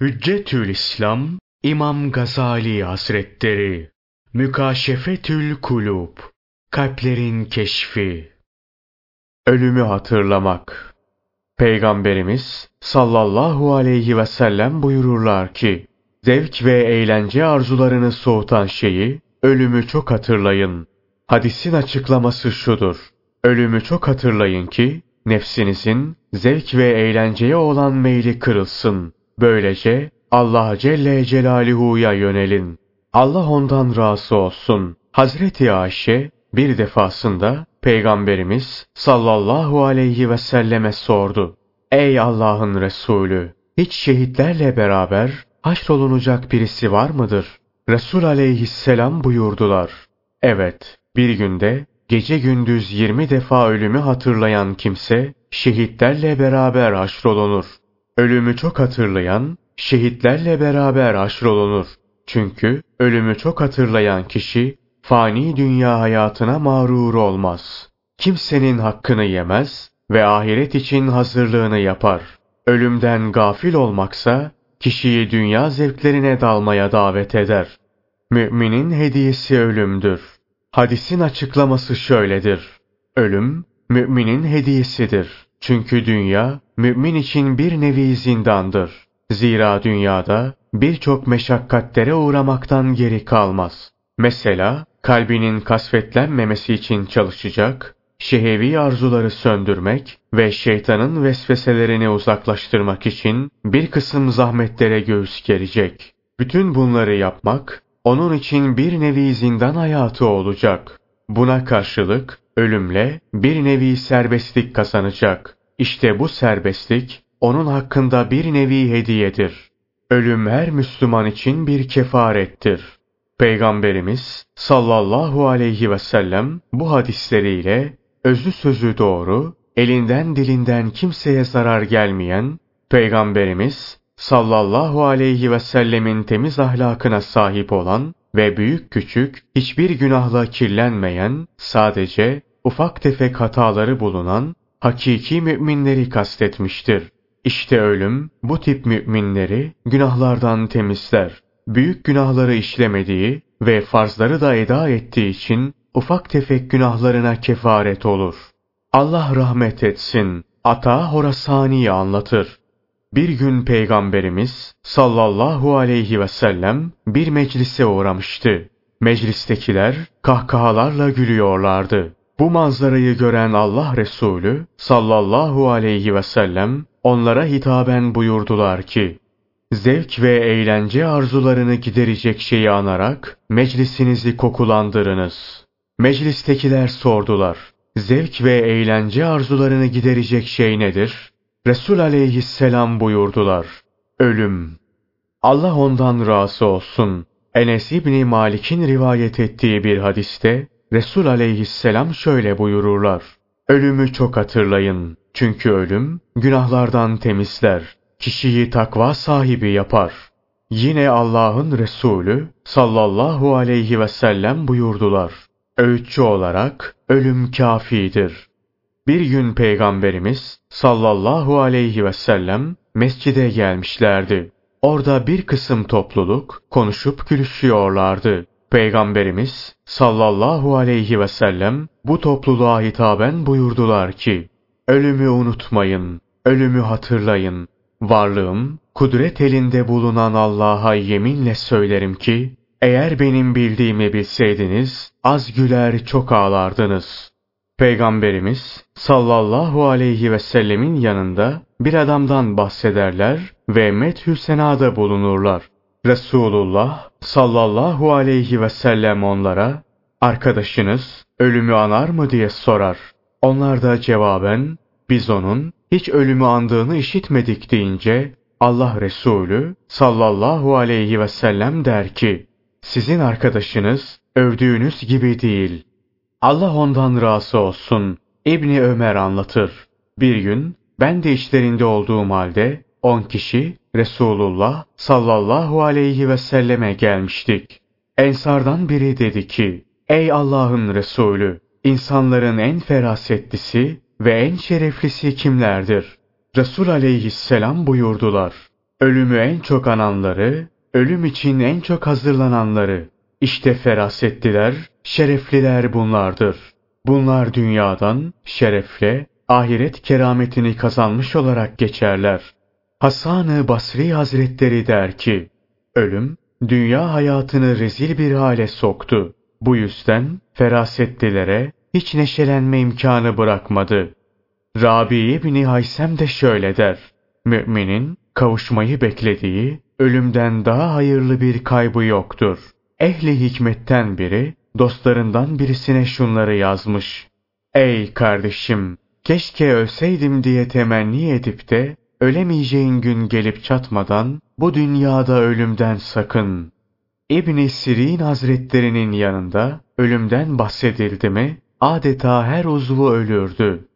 Hüccetül İslam İmam Gazali Hazretleri Mükaşefetül Kulub Kalplerin Keşfi Ölümü hatırlamak Peygamberimiz sallallahu aleyhi ve sellem buyururlar ki zevk ve eğlence arzularını soğutan şeyi ölümü çok hatırlayın. Hadisin açıklaması şudur. Ölümü çok hatırlayın ki nefsinizin zevk ve eğlenceye olan meyli kırılsın. Böylece Allah Celle Celaluhu'ya yönelin. Allah ondan razı olsun. Hazreti Ayşe bir defasında Peygamberimiz sallallahu aleyhi ve selleme sordu. Ey Allah'ın Resulü! Hiç şehitlerle beraber haşrolunacak birisi var mıdır? Resul aleyhisselam buyurdular. Evet, bir günde gece gündüz yirmi defa ölümü hatırlayan kimse şehitlerle beraber haşrolunur. Ölümü çok hatırlayan, şehitlerle beraber haşrolunur. Çünkü ölümü çok hatırlayan kişi, fani dünya hayatına mağrur olmaz. Kimsenin hakkını yemez ve ahiret için hazırlığını yapar. Ölümden gafil olmaksa, kişiyi dünya zevklerine dalmaya davet eder. Müminin hediyesi ölümdür. Hadisin açıklaması şöyledir. Ölüm, müminin hediyesidir. Çünkü dünya, mümin için bir nevi zindandır. Zira dünyada birçok meşakkatlere uğramaktan geri kalmaz. Mesela kalbinin kasvetlenmemesi için çalışacak, şehevi arzuları söndürmek ve şeytanın vesveselerini uzaklaştırmak için bir kısım zahmetlere göğüs gerecek. Bütün bunları yapmak, onun için bir nevi zindan hayatı olacak. Buna karşılık ölümle bir nevi serbestlik kazanacak. İşte bu serbestlik onun hakkında bir nevi hediyedir. Ölüm her Müslüman için bir kefarettir. Peygamberimiz sallallahu aleyhi ve sellem bu hadisleriyle özü sözü doğru, elinden dilinden kimseye zarar gelmeyen, Peygamberimiz sallallahu aleyhi ve sellemin temiz ahlakına sahip olan ve büyük küçük hiçbir günahla kirlenmeyen, sadece ufak tefek hataları bulunan hakiki müminleri kastetmiştir. İşte ölüm bu tip müminleri günahlardan temizler. Büyük günahları işlemediği ve farzları da eda ettiği için ufak tefek günahlarına kefaret olur. Allah rahmet etsin. Ata Horasani anlatır. Bir gün Peygamberimiz sallallahu aleyhi ve sellem bir meclise uğramıştı. Meclistekiler kahkahalarla gülüyorlardı. Bu manzarayı gören Allah Resulü sallallahu aleyhi ve sellem onlara hitaben buyurdular ki, Zevk ve eğlence arzularını giderecek şeyi anarak meclisinizi kokulandırınız. Meclistekiler sordular. Zevk ve eğlence arzularını giderecek şey nedir? Resul aleyhisselam buyurdular. Ölüm. Allah ondan razı olsun. Enes İbni Malik'in rivayet ettiği bir hadiste Resul aleyhisselam şöyle buyururlar. Ölümü çok hatırlayın. Çünkü ölüm günahlardan temizler. Kişiyi takva sahibi yapar. Yine Allah'ın Resulü sallallahu aleyhi ve sellem buyurdular. Öğütçü olarak ölüm kafidir. Bir gün Peygamberimiz sallallahu aleyhi ve sellem mescide gelmişlerdi. Orada bir kısım topluluk konuşup gülüşüyorlardı. Peygamberimiz sallallahu aleyhi ve sellem bu topluluğa hitaben buyurdular ki, Ölümü unutmayın, ölümü hatırlayın. Varlığım, kudret elinde bulunan Allah'a yeminle söylerim ki, eğer benim bildiğimi bilseydiniz, az güler çok ağlardınız. Peygamberimiz sallallahu aleyhi ve sellemin yanında bir adamdan bahsederler ve methü senada bulunurlar. Resulullah sallallahu aleyhi ve sellem onlara, arkadaşınız ölümü anar mı diye sorar. Onlar da cevaben, biz onun hiç ölümü andığını işitmedik deyince, Allah Resulü sallallahu aleyhi ve sellem der ki, sizin arkadaşınız övdüğünüz gibi değil. Allah ondan razı olsun. İbni Ömer anlatır. Bir gün ben de işlerinde olduğum halde on kişi Resulullah sallallahu aleyhi ve selleme gelmiştik. Ensardan biri dedi ki, Ey Allah'ın Resulü, insanların en ferasetlisi ve en şereflisi kimlerdir? Resul aleyhisselam buyurdular. Ölümü en çok ananları, ölüm için en çok hazırlananları. İşte ferasetliler, şerefliler bunlardır. Bunlar dünyadan şerefle, ahiret kerametini kazanmış olarak geçerler. Hasan-ı Basri Hazretleri der ki, ölüm, dünya hayatını rezil bir hale soktu. Bu yüzden ferasetlilere hiç neşelenme imkanı bırakmadı. Rabi İbni Haysem de şöyle der. Müminin kavuşmayı beklediği ölümden daha hayırlı bir kaybı yoktur. Ehli hikmetten biri dostlarından birisine şunları yazmış. Ey kardeşim! Keşke ölseydim diye temenni edip de ölemeyeceğin gün gelip çatmadan bu dünyada ölümden sakın. İbn Sirin Hazretlerinin yanında ölümden bahsedildi mi adeta her uzvu ölürdü.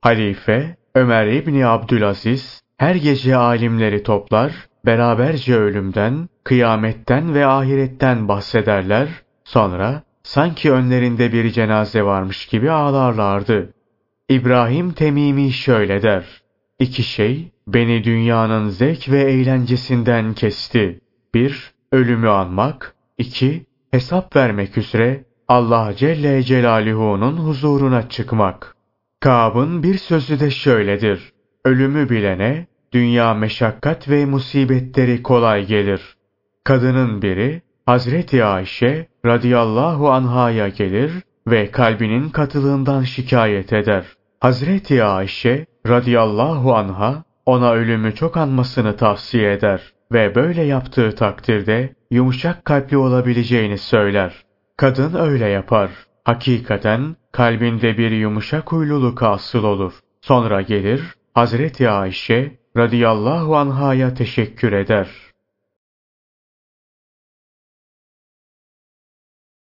Halife Ömer İbni Abdülaziz her gece alimleri toplar, beraberce ölümden, kıyametten ve ahiretten bahsederler, sonra sanki önlerinde bir cenaze varmış gibi ağlarlardı. İbrahim Temimi şöyle der. İki şey beni dünyanın zevk ve eğlencesinden kesti. Bir, ölümü anmak. iki hesap vermek üzere Allah Celle Celaluhu'nun huzuruna çıkmak. Kâb'ın bir sözü de şöyledir. Ölümü bilene dünya meşakkat ve musibetleri kolay gelir. Kadının biri Hazreti Ayşe radıyallahu anhaya gelir ve kalbinin katılığından şikayet eder. Hazreti Ayşe radıyallahu anha ona ölümü çok anmasını tavsiye eder ve böyle yaptığı takdirde yumuşak kalpli olabileceğini söyler. Kadın öyle yapar. Hakikaten kalbinde bir yumuşak huyluluk asıl olur. Sonra gelir Hazreti Ayşe radıyallahu anhaya teşekkür eder.